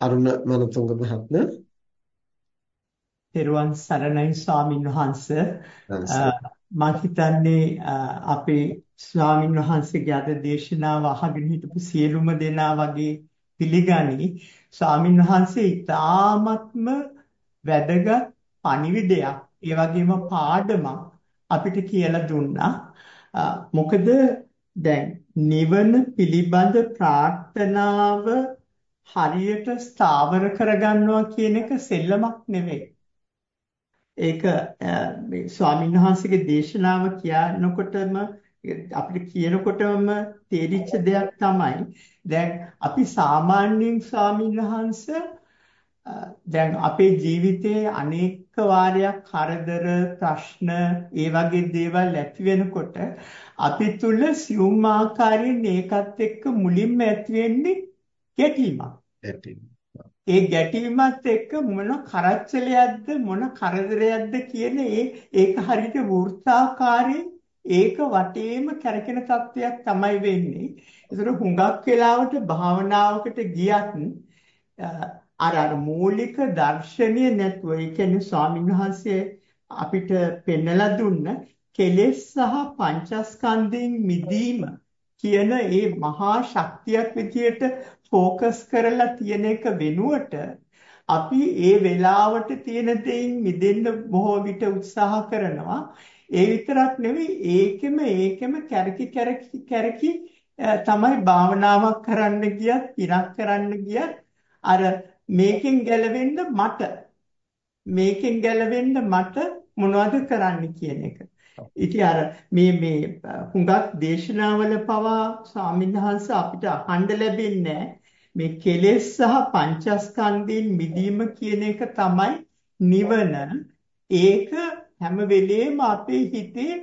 අරුණ මනතුංග මහත්මයා. තෙරුවන් සරණයි ස්වාමින් වහන්ස. මම හිතන්නේ අපේ ස්වාමින් වහන්සේගේ අද දේශනාව අහගෙන හිටපු සියලුම දෙනා වගේ පිළිගනි. ස්වාමින් වහන්සේ ඉතාමත්ම වැදගත් පණිවිඩයක්. ඒ වගේම පාඩමක් අපිට කියලා දුන්නා. මොකද දැන් නිවන පිළිබඳ ප්‍රාර්ථනාව හරියට ස්ථාවර කරගන්නවා කියන එක සෙල්ලමක් නෙවෙයි. ඒක මේ ස්වාමීන් වහන්සේගේ දේශනාව කියනකොටම අපිට කියනකොටම තේරිච්ච දෙයක් තමයි දැන් අපි සාමාන්‍යයෙන් ස්වාමීන් වහන්සේ දැන් අපේ ජීවිතයේ අනේක වාරයක් කරදර ප්‍රශ්න ඒ වගේ දේවල් ඇති වෙනකොට අපි තුල සියුම් ආකාරයෙන් ඒකත් එක්ක මුලින්ම ඇති වෙන්නේ ගැටීමක්. ඒ ගැටීමත් එක්ක මොන කරච්චලයක්ද මොන කරදරයක්ද කියන ඒ ඒක හරියට වෘත්තාකාරයෙන් ඒක වටේම කැරකෙන තත්ත්වයක් තමයි වෙන්නේ. ඒතර හුඟක් වෙලාවට භාවනාවකට ගියත් අර අර මූලික දර්ශනීය නැතුව ඒ කියන්නේ ස්වාමින්වහන්සේ අපිට පෙන්නලා දුන්න කෙලෙස් සහ පංචස්කන්ධයෙන් මිදීම කියන ඒ මහා ශක්තියක් විදියට ફોકස් කරලා තියෙන එක වෙනුවට අපි ඒ වෙලාවට තියෙන දෙයින් මිදෙන්න බොහෝ විට උත්සාහ කරනවා. ඒ විතරක් නෙවෙයි ඒකෙම ඒකෙම කැරකි කැරකි කැරකි තමයි භාවනාවක් කරන්න ගියත් ඉරක් කරන්න ගියත් අර මේකෙන් ගැලවෙන්න මට මේකෙන් ගැලවෙන්න මට මොනවද කරන්න කියන එක. ඉතින් අර මේ මේ හුඟක් දේශනාවල පවා ස්වාමින්වහන්සේ අපිට අහන්න ලැබෙන්නේ මේ කෙලෙස් සහ පංචස්කන්ධයෙන් මිදීම කියන එක තමයි නිවන. ඒක හැම වෙලේම අපේ හිතේ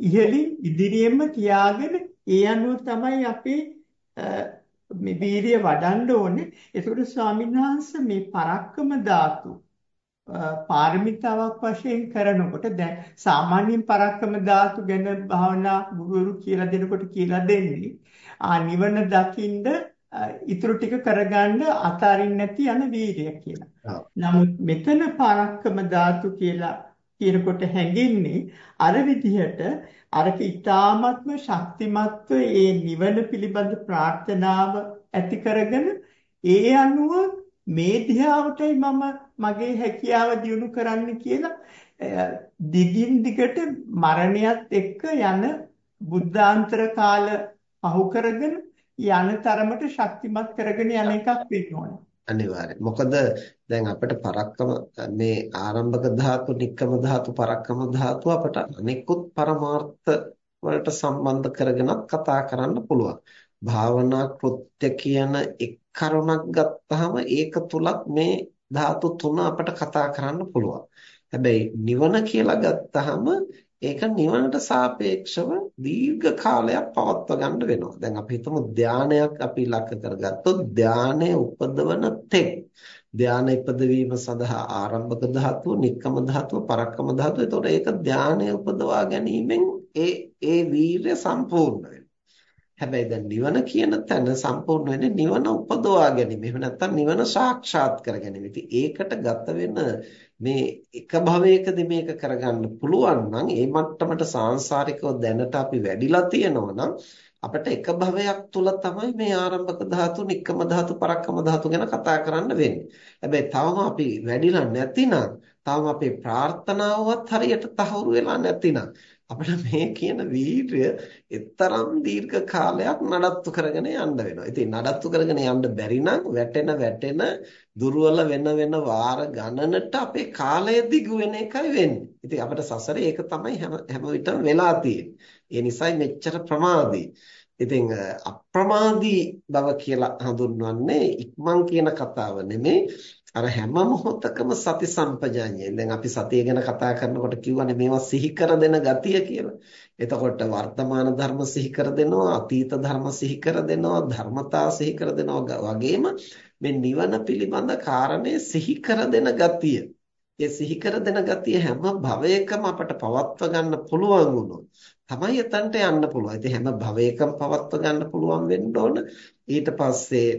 ඉහළින් ඉදිරියෙම තියාගෙන ඒ අනුව තමයි අපේ මේ වීර්ය වඩන්න ඕනේ. ඒකට ස්වාමීන් වහන්සේ මේ පරක්කම ධාතු පාරමිතාවක් වශයෙන් කරනකොට දැන් සාමාන්‍යයෙන් පරක්කම ධාතු ගැන භාවනා ගුරුවරු කියලා දෙනකොට කියලා දෙන්නේ ආ නිවන දකින්ද ඊටු ටික කරගන්න අතාරින්න නැති යන වීරිය කියලා. නමුත් මෙතන පරක්කම ධාතු කියලා කියනකොට හැඟෙන්නේ අර විදිහට අරක ඊ타ත්ම ශක්තිමත්ව ඒ නිවන පිළිබඳ ප්‍රාර්ථනාව ඇති කරගෙන ඒ අනුව මේ දිහාවටයි මම මගේ හැකියාව දියුණු කරන්න කියලා දිගින් දිගට මරණයත් එක්ක යන බුද්ධාන්තර කාල පහු කරගෙන යන තරමට ශක්තිමත් කරගෙන යන එකක් වෙන්න ඕනේ. අනිවාර්යයෙන්. මොකද දැන් අපිට පරක්කම මේ ආරම්භක ධාතු, නික්කම ධාතු, පරක්කම ධාතු අපට අනිකුත් පරමාර්ථ වලට සම්බන්ධ කරගෙනත් කතා කරන්න පුළුවන්. භාවනා කෘත්‍ය කියන එක් කරුණක් ගත්තාම ඒක තුලත් මේ ධාතු තුන අපට කතා කරන්න පුළුවන්. හැබැයි නිවන කියලා ගත්තාම ඒක නිවනට සාපේක්ෂව දීර්ඝ කාලයක් පවත්වා ගන්න වෙනවා. දැන් අපි හිතමු ධානයක් අපි ඉලක්ක කරගත්තොත් ධානය උපදවන තෙක් ධාන ඉපදවීම සඳහා ආරම්භක ධාතුව, නික්කම ධාතුව, පරක්කම ධාතුව. එතකොට ඒක ධානය උපදවා ගැනීමෙන් ඒ ඒ වීර්ය සම්පූර්ණ හැබැයි දැන් නිවන කියන තැන සම්පූර්ණ වෙන්නේ නිවන උපදවා ගැනීම. එහෙම නැත්නම් නිවන සාක්ෂාත් කර ගැනීම. ඉතින් ඒකට ගත වෙන මේ එක භවයකදී මේක කරගන්න පුළුවන් නම් ඒ මට්ටමට සාංශාරිකව දැනට අපි වැඩිලා තියෙනවා නම් අපිට එක භවයක් තුල තමයි මේ ආරම්භක ධාතු, නික්කම ධාතු, පරක්කම ධාතු ගැන කතා කරන්න වෙන්නේ. හැබැයි තවම අපි වැඩිලා නැතිනම්, තවම අපේ ප්‍රාර්ථනාවවත් හරියට තහවුරු වෙලා නැතිනම් අපිට මේ කියන වීර්ය එතරම් දීර්ඝ කාලයක් නඩත්තු කරගෙන යන්න වෙනවා. ඉතින් නඩත්තු කරගෙන යන්න බැරි නම් වැටෙන වැටෙන දුර්වල වෙන වෙන වාර ගණනට අපේ කාලය දිගු වෙන එකයි වෙන්නේ. ඉතින් අපිට සසරේ ඒක තමයි හැම හැම විටම වෙලා තියෙන්නේ. ඒ නිසායි මෙච්චර ප්‍රමාදී. ඉතින් අප්‍රමාදී බව කියලා හඳුන්වන්නේ ඉක්මන් කියන කතාව නෙමෙයි අර හැම මොහොතකම සති සම්පජාඤ්ඤය. දැන් අපි සතිය ගැන කතා කරනකොට කියවනේ මේවා සිහි කර දෙන ගතිය කියලා. එතකොට වර්තමාන ධර්ම සිහි කර දෙනවා, අතීත ධර්ම සිහි කර දෙනවා, ධර්මතා සිහි කර දෙනවා වගේම මේ නිවන පිළිබඳ කාරණේ සිහි කර දෙන ගතිය. ඒ සිහි කර දෙන ගතිය හැම භවයකම අපට පවත්ව ගන්න පුළුවන් වුණොත් තමයි එතනට යන්න පුළුවන්. ඉතින් හැම භවයකම පවත්ව ගන්න පුළුවන් වෙන්න ඕන. ඊට පස්සේ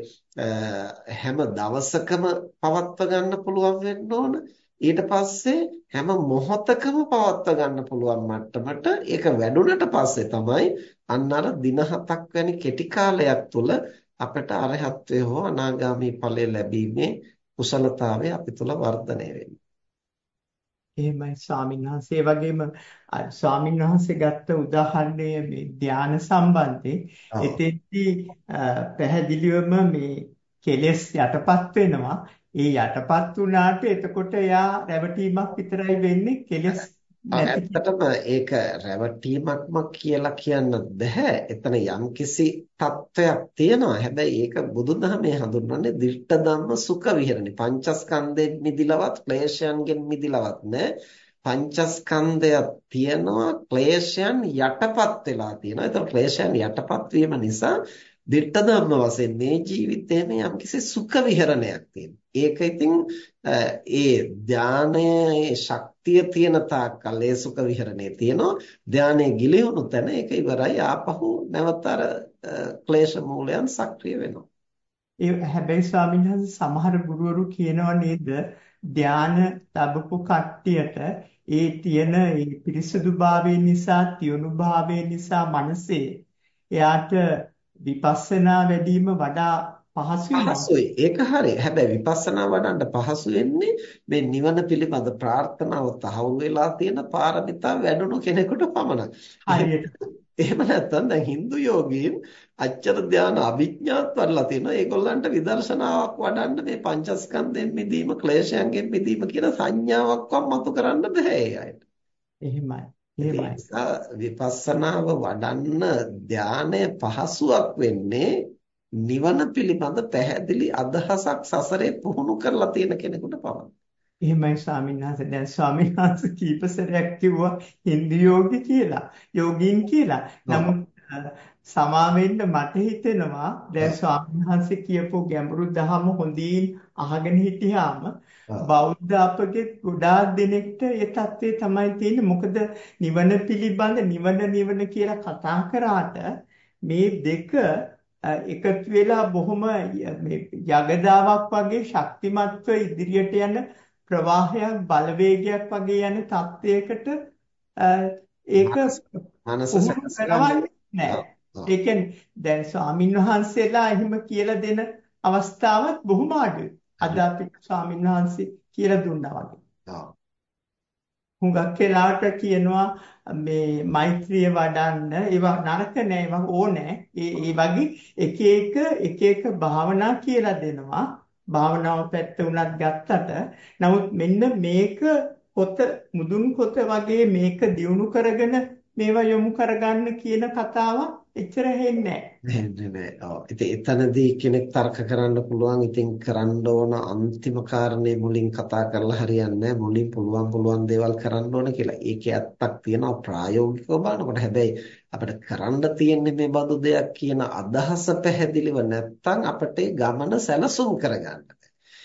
හැම දවසකම පවත්ව ගන්න පුළුවන් වෙන්න ඕන. ඊට පස්සේ හැම මොහොතකම පවත්ව ගන්න පුළුවන් මට්ටමට ඒක වැඩුණට පස්සේ තමයි අන්න අර දින හතක් වැනි කෙටි කාලයක් තුළ අපට අරහත්ත්වය හෝ අනාගාමී ඵලය ලැබීමේ කුසලතාවය අපි තුළ වර්ධනය වෙන්නේ. එහෙමයි ස්වාමීන් වහන්සේ. වගේම ස්වාමීන් වහන්සේ ගත්ත උදාහරණය මේ ධානය සම්බන්ධයෙන්. එතෙන්දී පැහැදිලිවම මේ කෙලෙස් යටපත් වෙනවා. ඒ යටපත් වුණාට එතකොට එයා රැවටීමක් විතරයි වෙන්නේ කෙලෙස් ඇත්තටම ඒක රැවටීමක්ම කියලා කියන්න බෑ. එතන යම්කිසි තත්වයක් තියෙනවා. හැබැයි ඒක බුදුදහමේ හඳුන්වන්නේ දිට්ඨ ධම්ම සුඛ විහරණි. පංචස්කන්ධයෙන් මිදිලවත් ක්ලේශයන්ගෙන් මිදිලවත් නෑ. පංචස්කන්ධයක් තියෙනවා ක්ලේශයන් යටපත් වෙලා තියෙනවා. ඒතකොට ක්ලේශයන් යටපත් වීම නිසා දිට්ඨ ධම්ම වශයෙන් මේ ජීවිතේම යම්කිසි සුඛ විහරණයක් තියෙනවා. ඒක ඉතින් ඒ ධානයේ ශක්තිය තියෙන තාක්කල් ඒ සුඛ විහරණේ තියෙනවා. ධානයේ ගිලිහුණු තැන ඒක ඉවරයි. ආපහු නැවත අර ක්ලේශ මූලයන් සක්‍රිය වෙනවා. ඒ හැබැයි ස්වාමීන් වහන්සේ සමහර ගුරුවරු කියනවා නේද ධාන ලැබපු කට්ටියට ඒ තියෙන ඒ පිරිසුදුභාවය නිසා, තියුණුභාවය නිසා මනසේ එයාට විපස්සනා වැඩිම වඩා පහසු පහසුයි. ඒක හරි. හැබැයි විපස්සනා වඩන්න පහසු වෙන්නේ මේ නිවන පිළිබඳ ප්‍රාර්ථනාව තහවුරු වෙලා තියෙන පාරමිතා වැඩුණු කෙනෙකුට පමණයි. හරියට. එහෙම නැත්නම් දැන් Hindu යෝගීන් අච්චර ධාන අභිඥාත් වඩලා තියෙනවා. ඒගොල්ලන්ට විදර්ශනාවක් වඩන්න මේ පංචස්කන්ධයෙන් මිදීම, ක්ලේශයන්ගෙන් මිදීම කියන සංඥාවක්වත් මතු කරන්න බෑ ඒ අයට. එහෙමයි. විපස්සනාව වඩන්න ධානය පහසුවක් වෙන්නේ නිවන පිළිබඳ පැහැදිලි අදහසක් සසරේ පුහුණු කරලා තියෙන කෙනෙකුට පමණයි. එහෙමයි ස්වාමීන් වහන්සේ දැන් ස්වාමීන් වහන්සේ කීප සැරයක් කිව්වා හින්දු යෝගී කියලා යෝගීන් කියලා. නමුත් සමා වෙන්න මට හිතෙනවා. දැන් ස්වාමීන් වහන්සේ කියපු ගැඹුරු දහම හොඳින් අහගෙන හිටියාම බෞද්ධ අපගේ ගොඩාක් දෙනෙක්ට ඒ தත්ත්වය තමයි තියෙන්නේ. මොකද නිවන පිළිබඳ නිවන නිවන කියලා කතා කරාට මේ දෙක එකතු වෙලා බොහොම මේ යගදාවක් වගේ ශක්තිමත්ව ඉදිරියට යන ප්‍රවාහයක් බලවේගයක් වගේ යන තත්ත්වයකට ඒක මනස නෑ. ඒ කියන්නේ දැන් ස්වාමින් වහන්සේලා එහෙම කියලා දෙන අවස්ථාවත් බොහොම අඩුයි. අද අපිට ස්වාමීන් වහන්සේ කියලා දුන්නා වගේ. හුඟක් වෙලාවට කියනවා මේ මෛත්‍රිය වඩන්න ඒවා නරක නෑ ඒවා ඕනේ. ඒ ඒ වගේ එක එක එක එක භාවනා කියලා දෙනවා. භාවනාව පැත්ත උනත් ගත්තට නමුත් මෙන්න මේක පොත මුදුන් පොත වගේ මේක දියුණු කරගෙන මේවා යොමු කරගන්න කියන කතාවක් එච්චර හෙන්නේ නැහැ. නෑ. ඔව්. ඉතින් එතනදී කෙනෙක් තර්ක කරන්න පුළුවන්. ඉතින් කරන්න ඕන අන්තිම කාරණේ මුලින් කතා කරලා හරියන්නේ මුලින් පුළුවන් පුළුවන් දේවල් කරන්න ඕන කියලා. ඒකේ ඇත්තක් තියෙනවා ප්‍රායෝගිකව බලනකොට. හැබැයි අපිට කරන්න තියෙන්නේ මේ බඳු දෙයක් කියන අදහස පැහැදිලිව නැත්නම් අපිට ගමන සැලසුම් කරගන්න.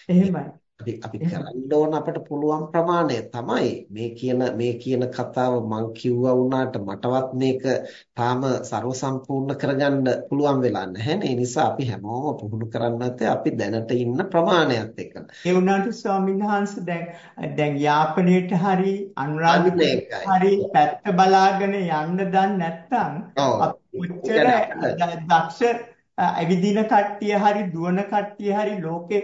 එහෙමයි. අපි අපි කරන්න ඕන අපට පුළුවන් ප්‍රමාණය තමයි මේ කියන මේ කියන කතාව මං කිව්වා වුණාට මටවත් මේක තාම ਸਰව සම්පූර්ණ කරගන්න පුළුවන් වෙලා නැහැ නේ. නිසා අපි හැමෝම පුහුණු කරන්න නැත්තේ අපි දැනට ඉන්න ප්‍රමාණයත් එක්ක. ඒ වුණාට ස්වාමීන් වහන්සේ දැන් දැන් යාපනයේට හරි අනුරාධපුරයට හරි පැත්ත බලාගෙන යන්න දන්නේ නැත්නම් අපි උච්චර දක්ෂ ඇවිදින කට්ටිය හරි දුවන කට්ටිය හරි ලෝකේ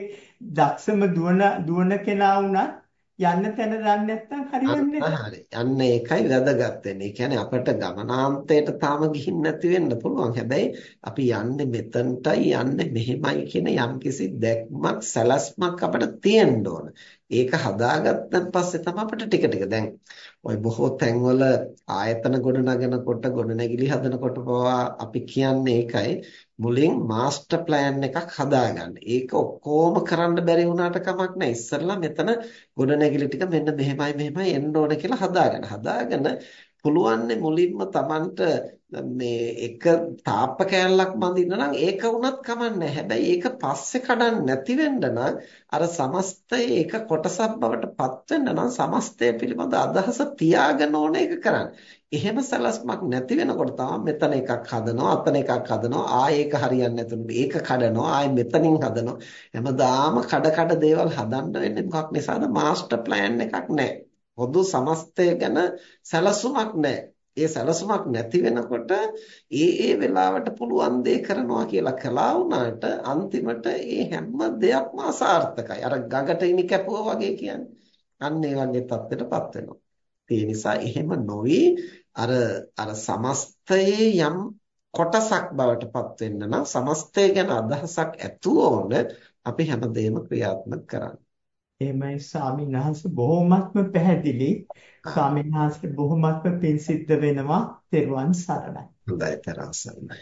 දක්ෂම දුවන දුවන කෙනා වුණත් යන්න තැන දන්නේ නැත්නම් හරියන්නේ නැහැ. අන්න ඒකයි වැදගත් වෙන්නේ. කියන්නේ අපිට ගමනාන්තයට තාම ගිහින් නැති වෙන්න පුළුවන්. හැබැයි අපි යන්නේ මෙතනටයි යන්නේ මෙහෙමයි කියන යම්කිසි දැක්මක් සැලැස්මක් අපිට තියෙන්න ඕන. ඒක හදාගත්තන් පස්සේ තමයි අපිට ටික ටික දැන් ওই බොහෝ තැන්වල ආයතන ගොඩනගනකොට ගොඩනැගිලි හදනකොට පවා අපි කියන්නේ ඒකයි මුලින් මාස්ටර් ප්ලෑන් එකක් හදාගන්න. ඒක ඔක්කොම කරන්න බැරි වුණාට කමක් නැහැ. ඉස්සෙල්ලා මෙතන ගොඩනැගිලි ටික මෙන්න මෙහෙමයි මෙහෙමයි එන්න ඕන කියලා හදාගන්න. හදාගෙන පුළුවන් මුලින්ම Tamanට මේ එක තාප්ප කෑල්ලක් බඳින්න නම් ඒක වුණත් කමන්නේ හැබැයි ඒක පස්සේ කඩන්න නැති වෙන්න නම් අර සමස්තය ඒක කොටසක් බවට පත් වෙන්න නම් සමස්තය පිළිබඳ අදහස තියාගෙන ඕන ඒක කරන්න. එහෙම සැලැස්මක් නැති වෙනකොට තමයි මෙතන එකක් හදනවා අතන එකක් හදනවා ආයෙ ඒක හරියන්නේ නැතුනොත් ඒක කඩනවා ආයෙ මෙතනින් හදනවා. හැමදාම කඩ කඩ දේවල් හදන්න වෙන්නේ මොකක් නිසාද? මාස්ටර් ප්ලෑන් එකක් නැහැ. පොදු සමස්තය ගැන සැලසුමක් නැහැ ඒ සැලසුමක් නැති වෙනකොට ඒ ඒ වෙලාවට පුළුවන් දේ කරනවා කියලා කළා වුණාට අන්තිමට ඒ හැම දෙයක්ම අසාර්ථකයි. අර ගඟට ඉනි කැපුවා වගේ කියන්නේ. අන්න ඒ වගේ තත්ත්වයටපත් වෙනවා. ඒ නිසා එහෙම නොවි අර අර සමස්තයේ යම් කොටසක් බවට පත් වෙන්න නම් සමස්තය ගැන අදහසක් ඇතුව ඕන අපි හැමදේම ක්‍රියාත්මක කරන්න. එහෙමයි ස්වාමීන් වහන්සේ බොහොමත්ම පැහැදිලි. ස්වාමීන් වහන්සේ බොහොමත්ම පිං සිද්ධ වෙනවා. තෙරුවන් සරණයි. හොඳයි තරම් සරණයි.